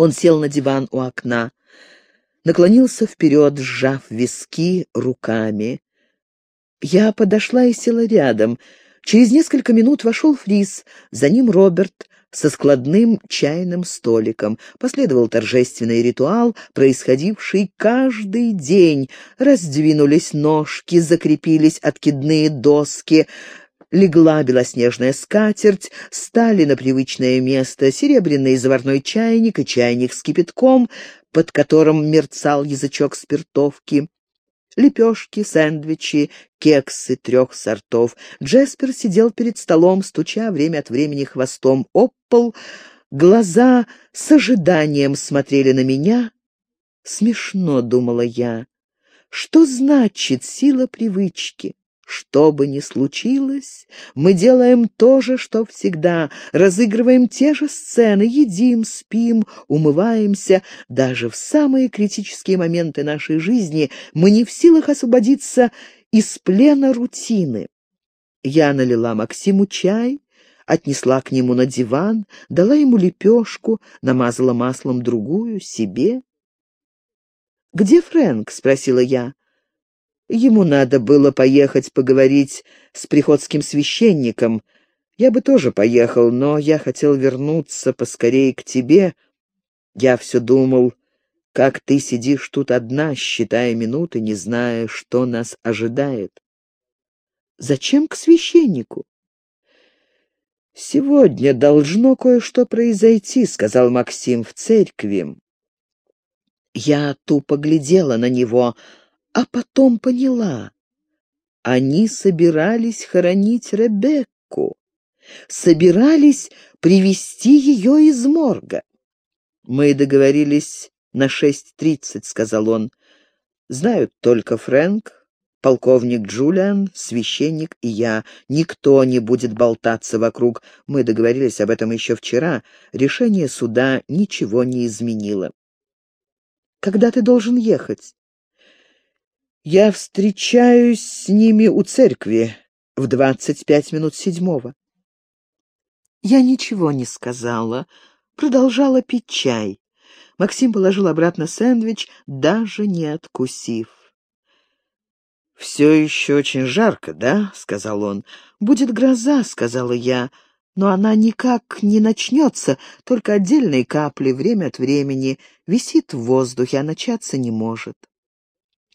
Он сел на диван у окна, наклонился вперед, сжав виски руками. Я подошла и села рядом. Через несколько минут вошел Фрис, за ним Роберт со складным чайным столиком. Последовал торжественный ритуал, происходивший каждый день. Раздвинулись ножки, закрепились откидные доски, легла белоснежная скатерть, стали на привычное место серебряный заварной чайник и чайник с кипятком, под которым мерцал язычок спиртовки. Лепешки, сэндвичи, кексы трех сортов. Джеспер сидел перед столом, стуча время от времени хвостом об пол. Глаза с ожиданием смотрели на меня. Смешно, думала я. Что значит сила привычки? Что бы ни случилось, мы делаем то же, что всегда, разыгрываем те же сцены, едим, спим, умываемся. Даже в самые критические моменты нашей жизни мы не в силах освободиться из плена рутины. Я налила Максиму чай, отнесла к нему на диван, дала ему лепешку, намазала маслом другую, себе. «Где Фрэнк?» — спросила я. Ему надо было поехать поговорить с приходским священником. Я бы тоже поехал, но я хотел вернуться поскорее к тебе. Я все думал, как ты сидишь тут одна, считая минуты, не зная, что нас ожидает. Зачем к священнику? «Сегодня должно кое-что произойти», — сказал Максим в церкви. Я тупо глядела на него, а потом поняла. Они собирались хоронить Ребекку, собирались привести ее из морга. «Мы договорились на шесть тридцать», — сказал он. «Знают только Фрэнк, полковник Джулиан, священник и я. Никто не будет болтаться вокруг. Мы договорились об этом еще вчера. Решение суда ничего не изменило». «Когда ты должен ехать?» Я встречаюсь с ними у церкви в двадцать пять минут седьмого. Я ничего не сказала, продолжала пить чай. Максим положил обратно сэндвич, даже не откусив. «Все еще очень жарко, да?» — сказал он. «Будет гроза», — сказала я, — «но она никак не начнется, только отдельные капли время от времени висит в воздухе, а начаться не может».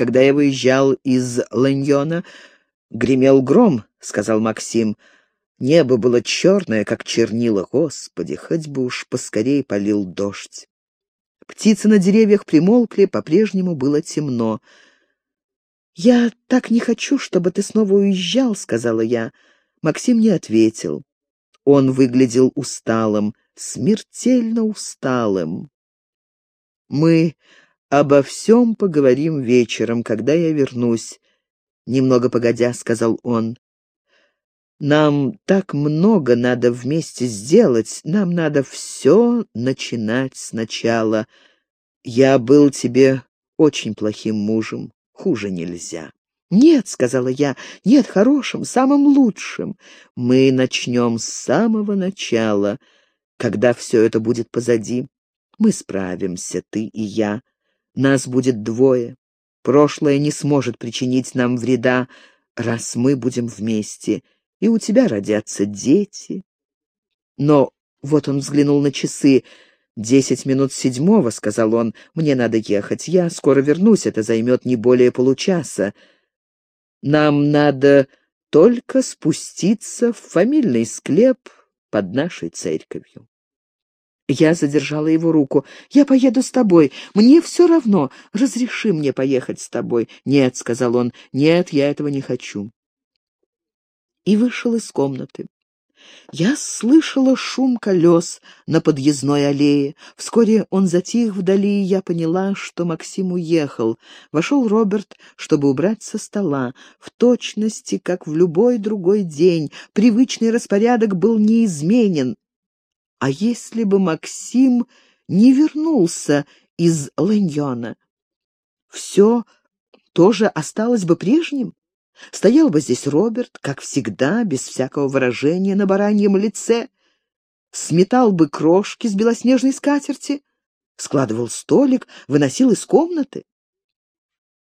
Когда я выезжал из Ланьона, гремел гром, — сказал Максим. Небо было черное, как чернила. Господи, хоть бы уж поскорей полил дождь. Птицы на деревьях примолкли, по-прежнему было темно. «Я так не хочу, чтобы ты снова уезжал», — сказала я. Максим не ответил. Он выглядел усталым, смертельно усталым. Мы «Обо всем поговорим вечером, когда я вернусь», — немного погодя сказал он. «Нам так много надо вместе сделать, нам надо все начинать сначала. Я был тебе очень плохим мужем, хуже нельзя». «Нет», — сказала я, — «нет, хорошим, самым лучшим. Мы начнем с самого начала, когда все это будет позади. Мы справимся, ты и я. Нас будет двое. Прошлое не сможет причинить нам вреда, раз мы будем вместе, и у тебя родятся дети. Но вот он взглянул на часы. «Десять минут седьмого», — сказал он, — «мне надо ехать. Я скоро вернусь, это займет не более получаса. Нам надо только спуститься в фамильный склеп под нашей церковью». Я задержала его руку. «Я поеду с тобой. Мне все равно. Разреши мне поехать с тобой». «Нет», — сказал он, — «нет, я этого не хочу». И вышел из комнаты. Я слышала шум колес на подъездной аллее. Вскоре он затих вдали, и я поняла, что Максим уехал. Вошел Роберт, чтобы убрать со стола. В точности, как в любой другой день, привычный распорядок был неизменен. А если бы Максим не вернулся из Ланьона? Все тоже осталось бы прежним? Стоял бы здесь Роберт, как всегда, без всякого выражения на бараньем лице, сметал бы крошки с белоснежной скатерти, складывал столик, выносил из комнаты.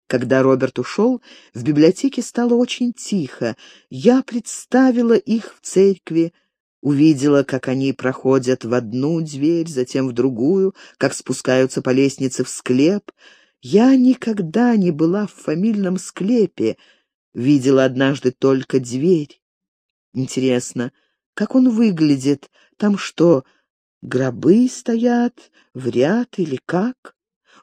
Когда Роберт ушел, в библиотеке стало очень тихо. Я представила их в церкви, увидела, как они проходят в одну дверь, затем в другую, как спускаются по лестнице в склеп. Я никогда не была в фамильном склепе, видела однажды только дверь. Интересно, как он выглядит? Там что, гробы стоят в ряд или как?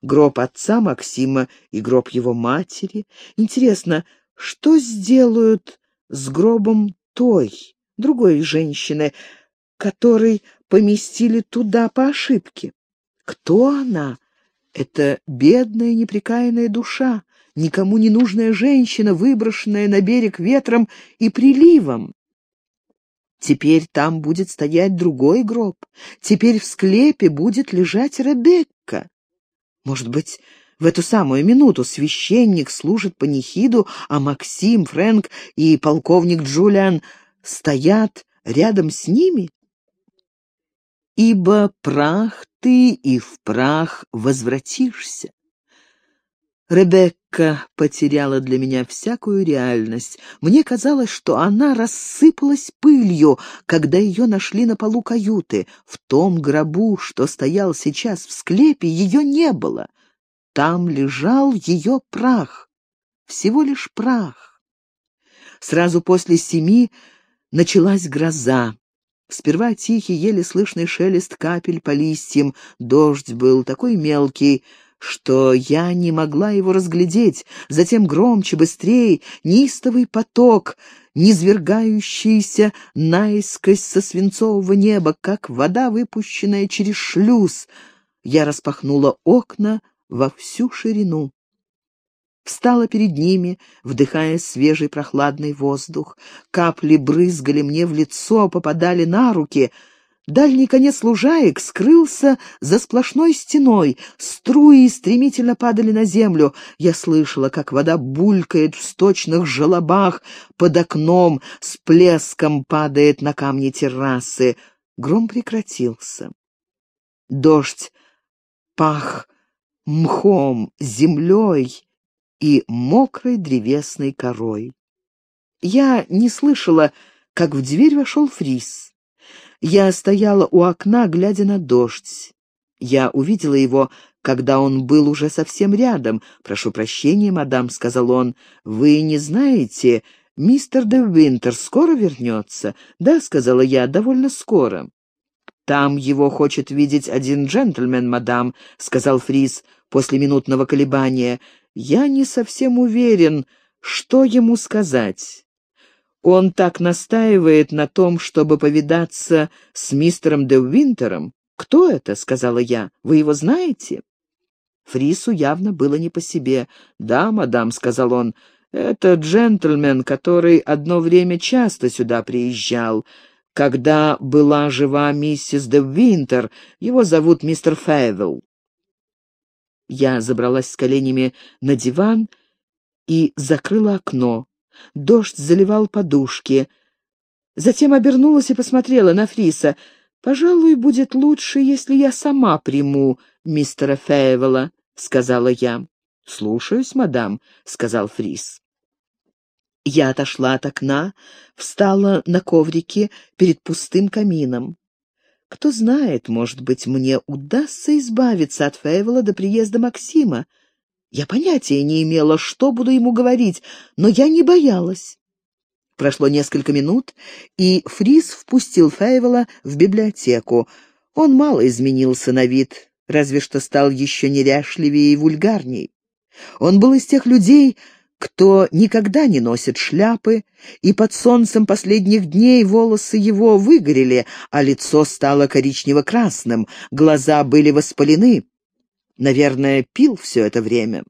Гроб отца Максима и гроб его матери. Интересно, что сделают с гробом той, другой женщины, которой поместили туда по ошибке? Кто она? Это бедная неприкаянная душа, никому не нужная женщина, выброшенная на берег ветром и приливом. Теперь там будет стоять другой гроб. Теперь в склепе будет лежать Ребекка. Может быть, в эту самую минуту священник служит панихиду, а Максим, Фрэнк и полковник Джулиан стоят рядом с ними? Ибо прах ты и в прах возвратишься. Ребекка потеряла для меня всякую реальность. Мне казалось, что она рассыпалась пылью, когда ее нашли на полу каюты. В том гробу, что стоял сейчас в склепе, ее не было. Там лежал ее прах. Всего лишь прах. Сразу после семи началась гроза. Сперва тихий, еле слышный шелест капель по листьям. Дождь был такой мелкий, что я не могла его разглядеть, затем громче, быстрее, неистовый поток, низвергающийся наискось со свинцового неба, как вода, выпущенная через шлюз. Я распахнула окна во всю ширину. Встала перед ними, вдыхая свежий прохладный воздух. Капли брызгали мне в лицо, попадали на руки — Дальний конец лужаек скрылся за сплошной стеной, струи стремительно падали на землю. Я слышала, как вода булькает в сточных желобах, под окном с плеском падает на камни террасы. Гром прекратился. Дождь пах мхом, землей и мокрой древесной корой. Я не слышала, как в дверь вошел Фрис. Я стояла у окна, глядя на дождь. Я увидела его, когда он был уже совсем рядом. «Прошу прощения, мадам», — сказал он, — «вы не знаете, мистер де Винтер скоро вернется?» «Да», — сказала я, — «довольно скоро». «Там его хочет видеть один джентльмен, мадам», — сказал Фрис после минутного колебания. «Я не совсем уверен, что ему сказать. Он так настаивает на том, чтобы повидаться с мистером де Винтером. «Кто это?» — сказала я. «Вы его знаете?» Фрису явно было не по себе. «Да, мадам», — сказал он, — «это джентльмен, который одно время часто сюда приезжал. Когда была жива миссис де Винтер, его зовут мистер Фэвелл». Я забралась с коленями на диван и закрыла окно. Дождь заливал подушки. Затем обернулась и посмотрела на Фриса. «Пожалуй, будет лучше, если я сама приму мистера Фейвела», — сказала я. «Слушаюсь, мадам», — сказал Фрис. Я отошла от окна, встала на коврике перед пустым камином. Кто знает, может быть, мне удастся избавиться от Фейвела до приезда Максима. Я понятия не имела, что буду ему говорить, но я не боялась. Прошло несколько минут, и Фрис впустил Фейвела в библиотеку. Он мало изменился на вид, разве что стал еще неряшливее и вульгарней. Он был из тех людей, кто никогда не носит шляпы, и под солнцем последних дней волосы его выгорели, а лицо стало коричнево-красным, глаза были воспалены. Наверное, пил все это время.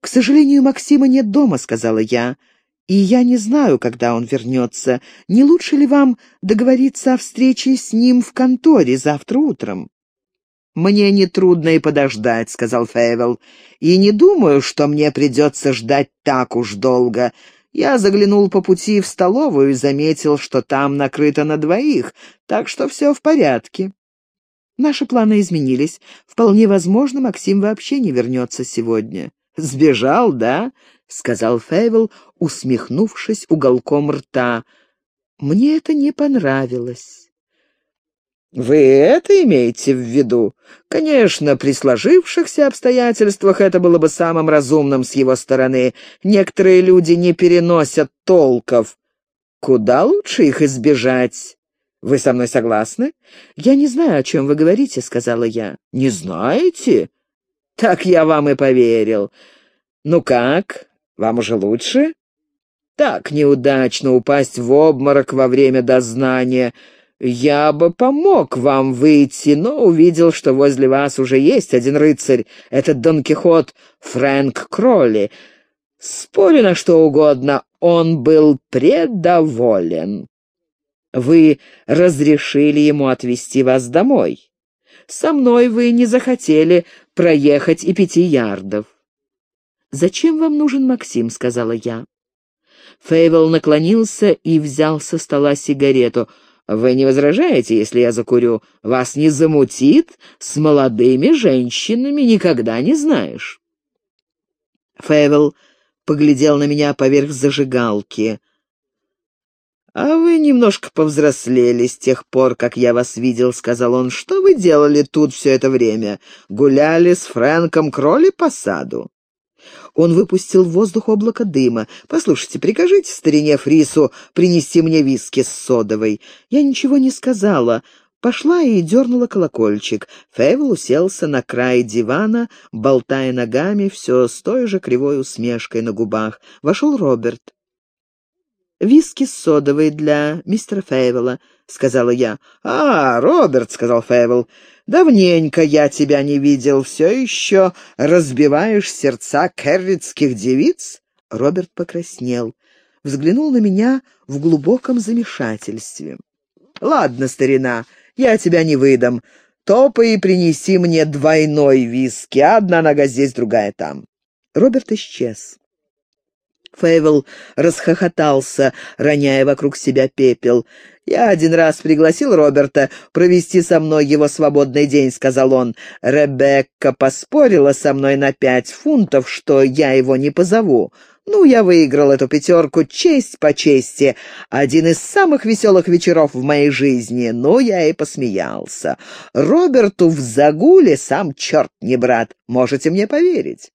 «К сожалению, Максима нет дома», — сказала я, — «и я не знаю, когда он вернется. Не лучше ли вам договориться о встрече с ним в конторе завтра утром?» «Мне нетрудно и подождать», — сказал Фейвел, — «и не думаю, что мне придется ждать так уж долго. Я заглянул по пути в столовую и заметил, что там накрыто на двоих, так что все в порядке». Наши планы изменились. Вполне возможно, Максим вообще не вернется сегодня». «Сбежал, да?» — сказал Фейвел, усмехнувшись уголком рта. «Мне это не понравилось». «Вы это имеете в виду? Конечно, при сложившихся обстоятельствах это было бы самым разумным с его стороны. Некоторые люди не переносят толков. Куда лучше их избежать? Вы со мной согласны?» «Я не знаю, о чем вы говорите», — сказала я. «Не знаете?» «Так я вам и поверил. Ну как, вам уже лучше?» «Так неудачно упасть в обморок во время дознания». «Я бы помог вам выйти, но увидел, что возле вас уже есть один рыцарь, этот Дон Кихот Фрэнк Кролли. Спорю на что угодно, он был предоволен. Вы разрешили ему отвезти вас домой. Со мной вы не захотели проехать и пяти ярдов». «Зачем вам нужен Максим?» — сказала я. Фейвел наклонился и взял со стола сигарету — вы не возражаете, если я закурю? Вас не замутит? С молодыми женщинами никогда не знаешь». Фэвел поглядел на меня поверх зажигалки. «А вы немножко повзрослели с тех пор, как я вас видел», — сказал он. «Что вы делали тут все это время? Гуляли с Фрэнком Кролли по саду?» Он выпустил в воздух облако дыма. «Послушайте, прикажите старине Фрису принести мне виски с содовой». Я ничего не сказала. Пошла и дернула колокольчик. Фейвел уселся на край дивана, болтая ногами, все с той же кривой усмешкой на губах. Вошел Роберт. «Виски с содовой для мистера Фейвела», — сказала я. «А, Роберт», — сказал Фейвел, — «давненько я тебя не видел. Все еще разбиваешь сердца керритских девиц?» Роберт покраснел, взглянул на меня в глубоком замешательстве. «Ладно, старина, я тебя не выдам. Топай и принеси мне двойной виски. Одна нога здесь, другая там». Роберт исчез. Фейвел расхохотался, роняя вокруг себя пепел. «Я один раз пригласил Роберта провести со мной его свободный день», — сказал он. «Ребекка поспорила со мной на пять фунтов, что я его не позову. Ну, я выиграл эту пятерку, честь по чести. Один из самых веселых вечеров в моей жизни. Ну, я и посмеялся. Роберту в загуле сам черт не брат, можете мне поверить».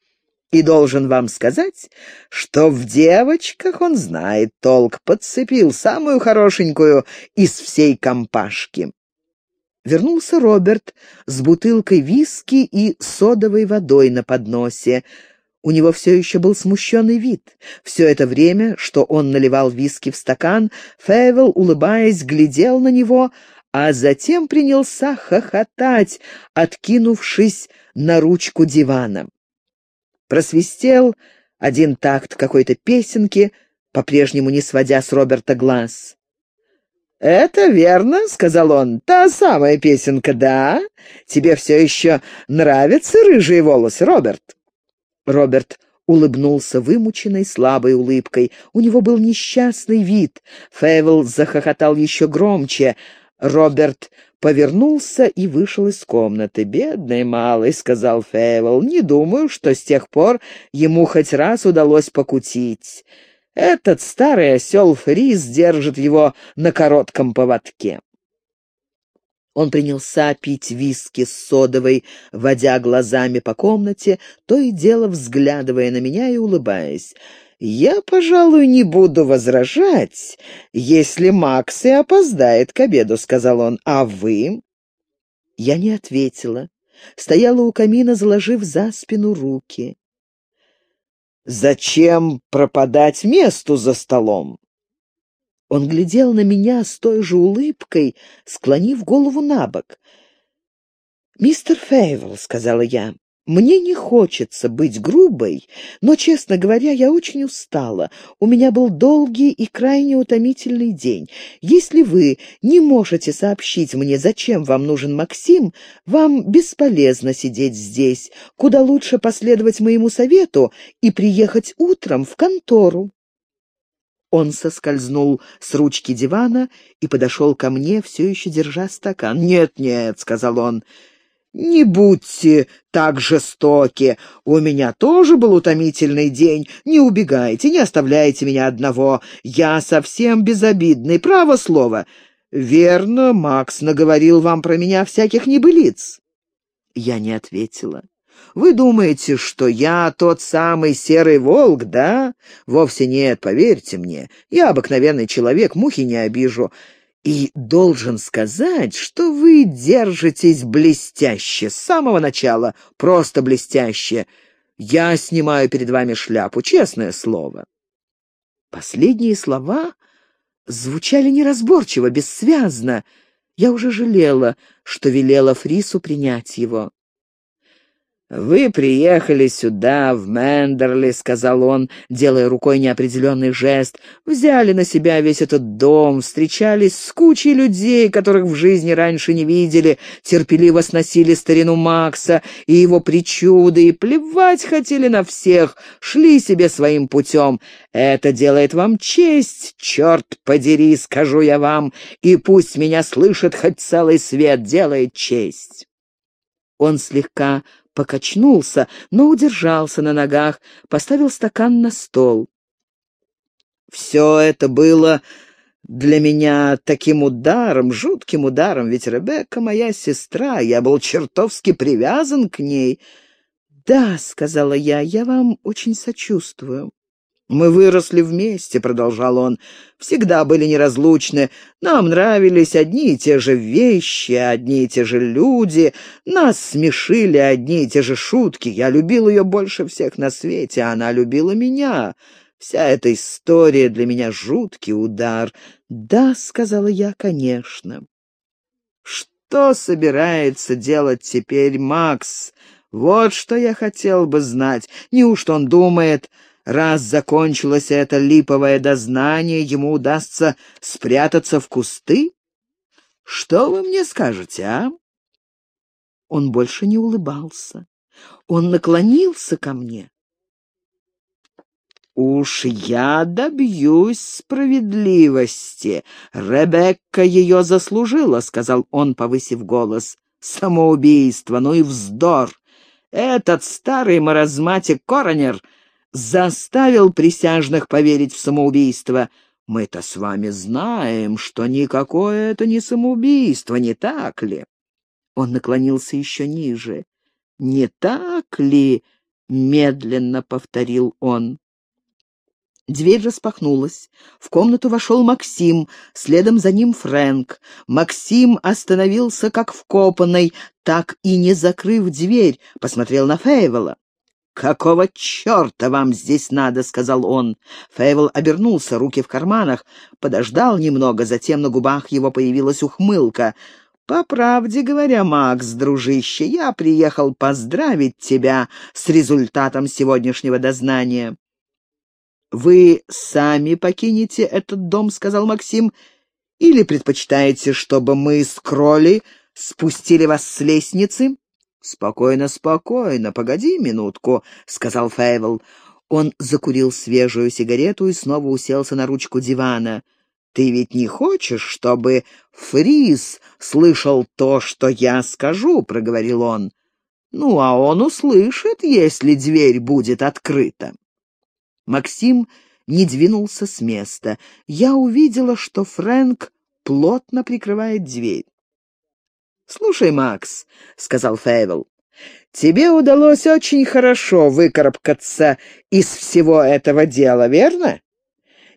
И должен вам сказать, что в девочках он знает толк, подцепил самую хорошенькую из всей компашки. Вернулся Роберт с бутылкой виски и содовой водой на подносе. У него все еще был смущенный вид. Все это время, что он наливал виски в стакан, Фейвел, улыбаясь, глядел на него, а затем принялся хохотать, откинувшись на ручку дивана. Просвистел один такт какой-то песенки, по-прежнему не сводя с Роберта глаз. «Это верно», — сказал он, — «та самая песенка, да? Тебе все еще нравятся рыжие волосы, Роберт?» Роберт улыбнулся вымученной слабой улыбкой. У него был несчастный вид. Фейвел захохотал еще громче. Роберт повернулся и вышел из комнаты. «Бедный малый», — сказал Фейвел, — «не думаю, что с тех пор ему хоть раз удалось покутить. Этот старый осел Фрис держит его на коротком поводке». Он принялся пить виски с содовой, водя глазами по комнате, то и дело взглядывая на меня и улыбаясь. «Я, пожалуй, не буду возражать, если Макс и опоздает к обеду», — сказал он. «А вы?» Я не ответила. Стояла у камина, заложив за спину руки. «Зачем пропадать месту за столом?» Он глядел на меня с той же улыбкой, склонив голову на бок. «Мистер Фейвел», — сказала я, мне не хочется быть грубой, но, честно говоря, я очень устала. У меня был долгий и крайне утомительный день. Если вы не можете сообщить мне, зачем вам нужен Максим, вам бесполезно сидеть здесь. Куда лучше последовать моему совету и приехать утром в контору. Он соскользнул с ручки дивана и подошел ко мне, все еще держа стакан. «Нет-нет», — сказал он, — «не будьте так жестоки. У меня тоже был утомительный день. Не убегайте, не оставляйте меня одного. Я совсем безобидный, право слово. Верно, Макс наговорил вам про меня всяких небылиц». Я не ответила. Вы думаете, что я тот самый серый волк, да? Вовсе нет, поверьте мне. Я обыкновенный человек, мухи не обижу. И должен сказать, что вы держитесь блестяще, с самого начала, просто блестяще. Я снимаю перед вами шляпу, честное слово». Последние слова звучали неразборчиво, бессвязно. Я уже жалела, что велела Фрису принять его. «Вы приехали сюда, в Мендерли», — сказал он, делая рукой неопределенный жест. «Взяли на себя весь этот дом, встречались с кучей людей, которых в жизни раньше не видели, терпеливо сносили старину Макса и его причуды, и плевать хотели на всех, шли себе своим путем. Это делает вам честь, черт подери, скажу я вам, и пусть меня слышит хоть целый свет, делает честь». Он слегка покачнулся, но удержался на ногах, поставил стакан на стол. «Все это было для меня таким ударом, жутким ударом, ведь Ребекка моя сестра, я был чертовски привязан к ней». «Да», — сказала я, — «я вам очень сочувствую». «Мы выросли вместе», — продолжал он, — «всегда были неразлучны. Нам нравились одни и те же вещи, одни и те же люди. Нас смешили одни и те же шутки. Я любил ее больше всех на свете, а она любила меня. Вся эта история для меня жуткий удар». «Да», — сказала я, — «конечно». «Что собирается делать теперь Макс? Вот что я хотел бы знать. Неужто он думает...» Раз закончилось это липовое дознание, ему удастся спрятаться в кусты? Что вы мне скажете, а? Он больше не улыбался. Он наклонился ко мне. «Уж я добьюсь справедливости. Ребекка ее заслужила», — сказал он, повысив голос. «Самоубийство, ну и вздор! Этот старый маразматик Коронер заставил присяжных поверить в самоубийство. Мы-то с вами знаем, что никакое это не самоубийство, не так ли?» Он наклонился еще ниже. «Не так ли?» — медленно повторил он. Дверь распахнулась. В комнату вошел Максим, следом за ним Фрэнк. Максим остановился как вкопанный, так и не закрыв дверь, посмотрел на Фейвела. «Какого черта вам здесь надо?» — сказал он. Фейвел обернулся, руки в карманах, подождал немного, затем на губах его появилась ухмылка. «По правде говоря, Макс, дружище, я приехал поздравить тебя с результатом сегодняшнего дознания». «Вы сами покинете этот дом», — сказал Максим, — «или предпочитаете, чтобы мы с Кроли спустили вас с лестницы?» «Спокойно, спокойно, погоди минутку», — сказал Фейвел. Он закурил свежую сигарету и снова уселся на ручку дивана. «Ты ведь не хочешь, чтобы Фриз слышал то, что я скажу?» — проговорил он. «Ну, а он услышит, если дверь будет открыта». Максим не двинулся с места. Я увидела, что Фрэнк плотно прикрывает дверь. «Слушай, Макс», — сказал Фейвел, — «тебе удалось очень хорошо выкарабкаться из всего этого дела, верно?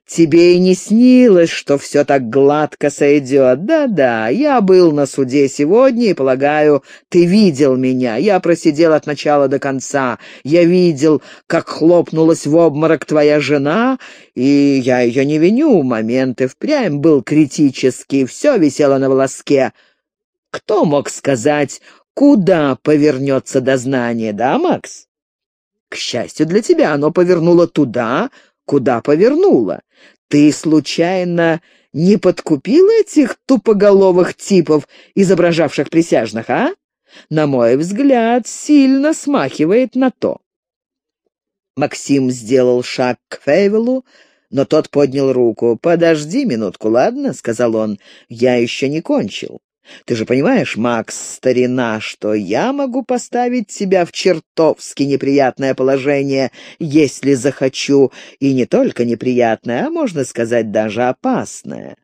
Тебе и не снилось, что все так гладко сойдет. Да-да, я был на суде сегодня, и, полагаю, ты видел меня. Я просидел от начала до конца. Я видел, как хлопнулась в обморок твоя жена, и я ее не виню. Момент и впрямь был критический, все висело на волоске». Кто мог сказать, куда повернется дознание, да, Макс? К счастью для тебя, оно повернуло туда, куда повернуло. Ты, случайно, не подкупил этих тупоголовых типов, изображавших присяжных, а? На мой взгляд, сильно смахивает на то. Максим сделал шаг к Фейвелу, но тот поднял руку. «Подожди минутку, ладно?» — сказал он. «Я еще не кончил. Ты же понимаешь, Макс, старина, что я могу поставить себя в чертовски неприятное положение, если захочу, и не только неприятное, а, можно сказать, даже опасное.